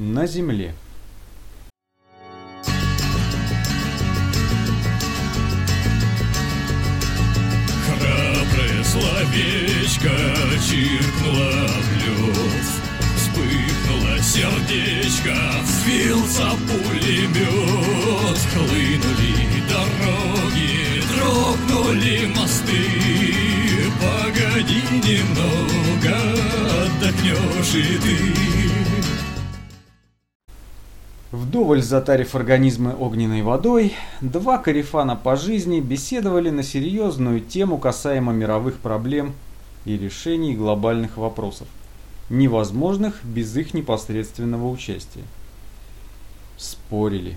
на земле. Храброе словечко чиркнуло в Вспыхнуло сердечко, взвился пулемет Хлынули дороги, дрогнули мосты. Погоди немного, отдохнешь и ты Вдоволь затарив организмы огненной водой, два карифана по жизни беседовали на серьезную тему касаемо мировых проблем и решений глобальных вопросов, невозможных без их непосредственного участия. Спорили.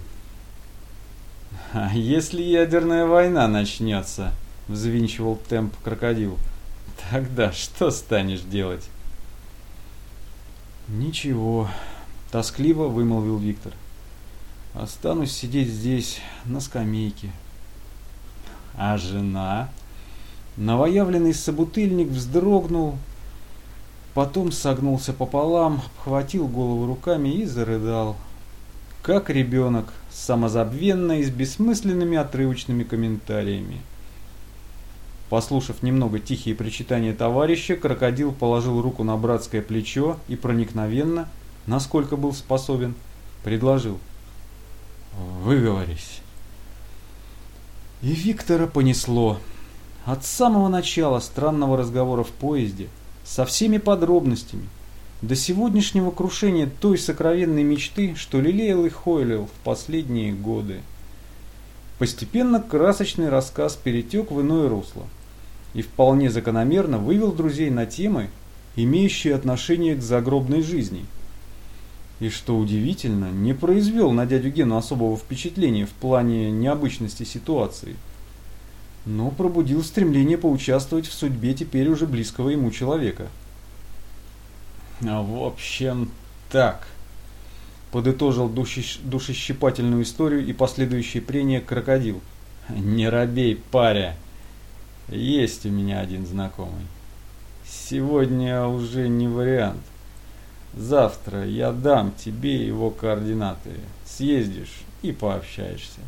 «А если ядерная война начнется?» – взвинчивал темп крокодил. «Тогда что станешь делать?» «Ничего», – тоскливо вымолвил Виктор. Останусь сидеть здесь, на скамейке. А жена? Новоявленный собутыльник вздрогнул, потом согнулся пополам, обхватил голову руками и зарыдал. Как ребенок, самозабвенно и с бессмысленными отрывочными комментариями. Послушав немного тихие причитания товарища, крокодил положил руку на братское плечо и проникновенно, насколько был способен, предложил – выговорись. И Виктора понесло. От самого начала странного разговора в поезде, со всеми подробностями, до сегодняшнего крушения той сокровенной мечты, что лелеял и хойлил в последние годы. Постепенно красочный рассказ перетек в иное русло и вполне закономерно вывел друзей на темы, имеющие отношение к загробной жизни – и, что удивительно, не произвел на дядю Гену особого впечатления в плане необычности ситуации, но пробудил стремление поучаствовать в судьбе теперь уже близкого ему человека. А в общем, так, подытожил душещипательную историю и последующие прения крокодил. Не робей, паря, есть у меня один знакомый. Сегодня уже не вариант. Завтра я дам тебе его координаты. Съездишь и пообщаешься.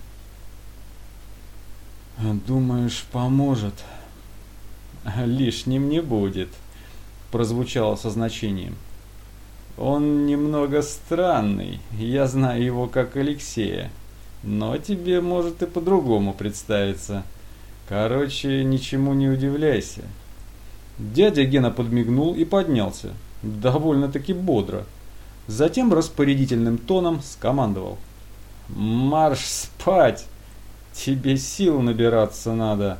Думаешь, поможет? Лишним не будет, прозвучало со значением. Он немного странный, я знаю его как Алексея, но тебе может и по-другому представиться. Короче, ничему не удивляйся. Дядя Гена подмигнул и поднялся довольно-таки бодро. Затем распорядительным тоном скомандовал. «Марш спать! Тебе сил набираться надо!»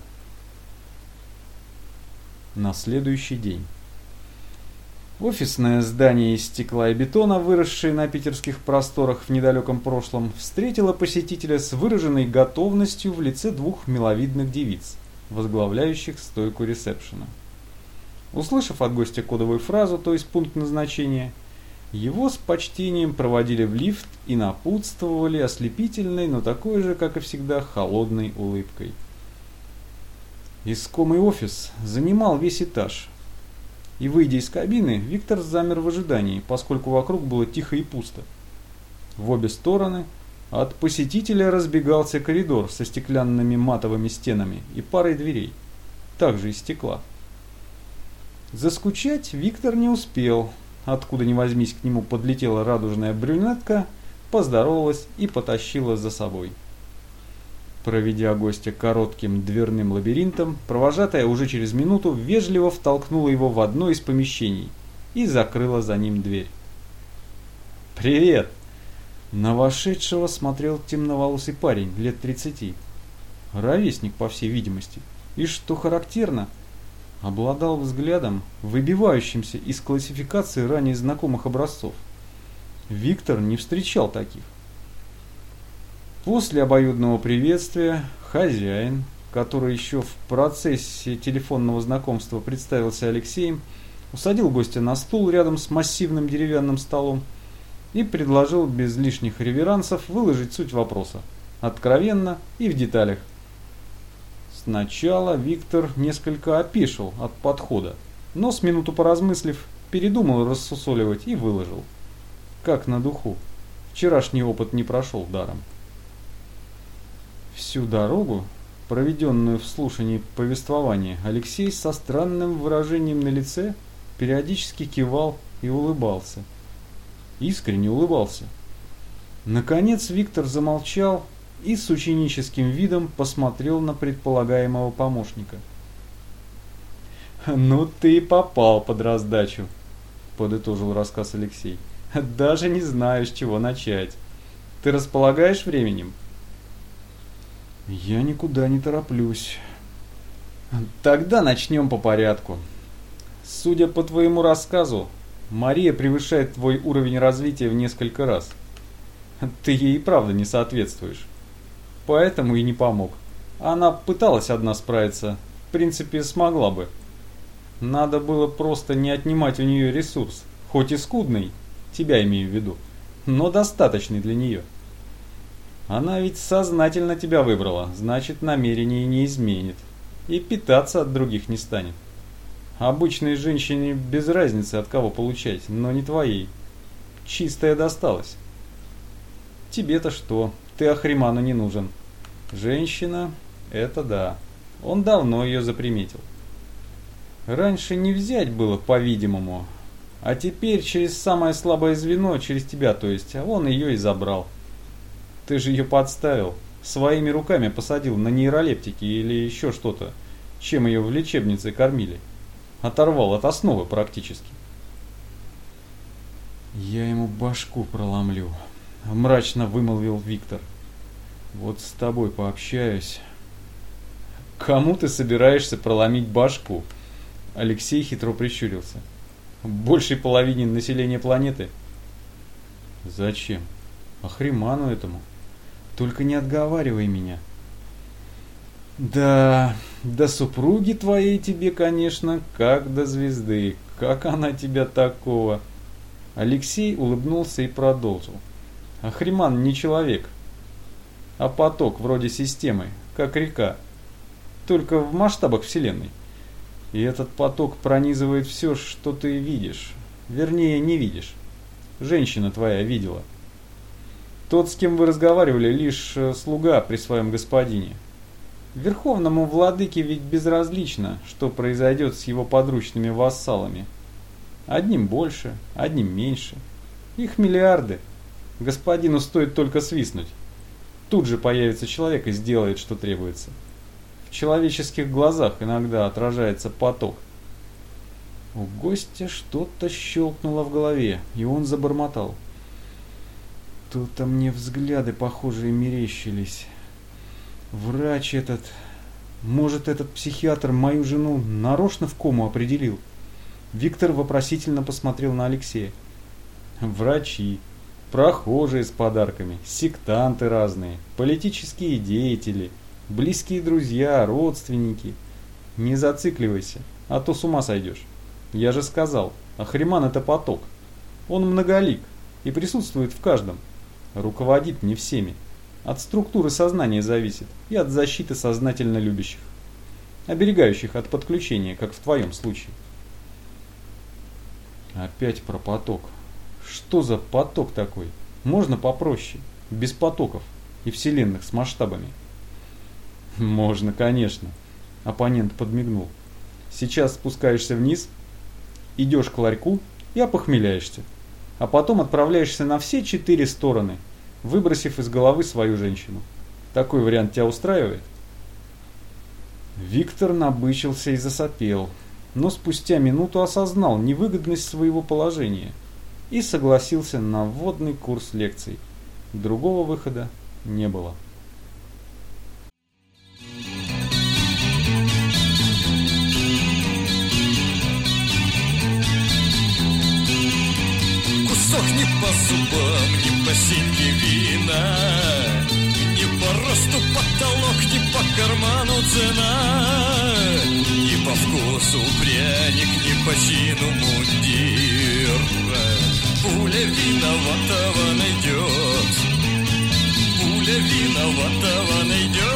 На следующий день. Офисное здание из стекла и бетона, выросшее на питерских просторах в недалеком прошлом, встретило посетителя с выраженной готовностью в лице двух миловидных девиц, возглавляющих стойку ресепшена. Услышав от гостя кодовую фразу, то есть пункт назначения, его с почтением проводили в лифт и напутствовали ослепительной, но такой же, как и всегда, холодной улыбкой. Искомый офис занимал весь этаж. И выйдя из кабины, Виктор замер в ожидании, поскольку вокруг было тихо и пусто. В обе стороны от посетителя разбегался коридор со стеклянными матовыми стенами и парой дверей, также из стекла. Заскучать Виктор не успел. Откуда ни возьмись к нему подлетела радужная брюнетка, поздоровалась и потащила за собой. Проведя гостя коротким дверным лабиринтом, провожатая уже через минуту вежливо втолкнула его в одно из помещений и закрыла за ним дверь. «Привет!» На вошедшего смотрел темноволосый парень лет тридцати. Ровесник, по всей видимости. И что характерно – обладал взглядом, выбивающимся из классификации ранее знакомых образцов. Виктор не встречал таких. После обоюдного приветствия хозяин, который еще в процессе телефонного знакомства представился Алексеем, усадил гостя на стул рядом с массивным деревянным столом и предложил без лишних реверансов выложить суть вопроса, откровенно и в деталях. Сначала Виктор несколько опешил от подхода, но с минуту поразмыслив, передумал рассусоливать и выложил. как на духу. Вчерашний опыт не прошел даром. Всю дорогу, проведенную в слушании повествования, Алексей со странным выражением на лице периодически кивал и улыбался. Искренне улыбался. Наконец Виктор замолчал и с ученическим видом посмотрел на предполагаемого помощника. «Ну ты и попал под раздачу», — подытожил рассказ Алексей. «Даже не знаю, с чего начать. Ты располагаешь временем?» «Я никуда не тороплюсь». «Тогда начнем по порядку. Судя по твоему рассказу, Мария превышает твой уровень развития в несколько раз. Ты ей и правда не соответствуешь. Поэтому и не помог. Она пыталась одна справиться. В принципе, смогла бы. Надо было просто не отнимать у нее ресурс. Хоть и скудный, тебя имею в виду, но достаточный для нее. Она ведь сознательно тебя выбрала, значит намерение не изменит. И питаться от других не станет. Обычной женщине без разницы от кого получать, но не твоей. Чистая досталась. Тебе-то что? Ты Ахриману не нужен. Женщина – это да. Он давно ее заприметил. Раньше не взять было, по-видимому. А теперь через самое слабое звено, через тебя, то есть, а он ее и забрал. Ты же ее подставил. Своими руками посадил на нейролептики или еще что-то, чем ее в лечебнице кормили оторвал от основы практически. «Я ему башку проломлю», — мрачно вымолвил Виктор. «Вот с тобой пообщаюсь». «Кому ты собираешься проломить башку?» Алексей хитро прищурился. «Большей половине населения планеты?» «Зачем? Ахриману этому. Только не отговаривай меня». Да, до супруги твоей тебе, конечно, как до звезды. Как она тебя такого? Алексей улыбнулся и продолжил. Ахриман не человек, а поток вроде системы, как река. Только в масштабах Вселенной. И этот поток пронизывает все, что ты видишь. Вернее, не видишь. Женщина твоя видела. Тот, с кем вы разговаривали, лишь э, слуга при своем господине. Верховному владыке ведь безразлично, что произойдет с его подручными вассалами. Одним больше, одним меньше. Их миллиарды. Господину стоит только свистнуть. Тут же появится человек и сделает, что требуется. В человеческих глазах иногда отражается поток. У гостя что-то щелкнуло в голове, и он забормотал. Тут-то мне взгляды похожие мерещились. Врач этот... Может, этот психиатр мою жену нарочно в кому определил? Виктор вопросительно посмотрел на Алексея. Врачи, прохожие с подарками, сектанты разные, политические деятели, близкие друзья, родственники. Не зацикливайся, а то с ума сойдешь. Я же сказал, Ахриман это поток. Он многолик и присутствует в каждом. Руководит не всеми. От структуры сознания зависит и от защиты сознательно любящих, оберегающих от подключения, как в твоем случае. Опять про поток. Что за поток такой? Можно попроще, без потоков и вселенных с масштабами. Можно, конечно. Оппонент подмигнул. Сейчас спускаешься вниз, идешь к ларьку и опохмеляешься. А потом отправляешься на все четыре стороны – выбросив из головы свою женщину. Такой вариант тебя устраивает? Виктор набычился и засопел, но спустя минуту осознал невыгодность своего положения и согласился на вводный курс лекций. Другого выхода не было. Кусок не по зубам, не по синьке вина Не по росту потолок, не по карману цена Не по вкусу пряник, не по чину мундир Пуля виноватого найдет Пуля виноватого найдет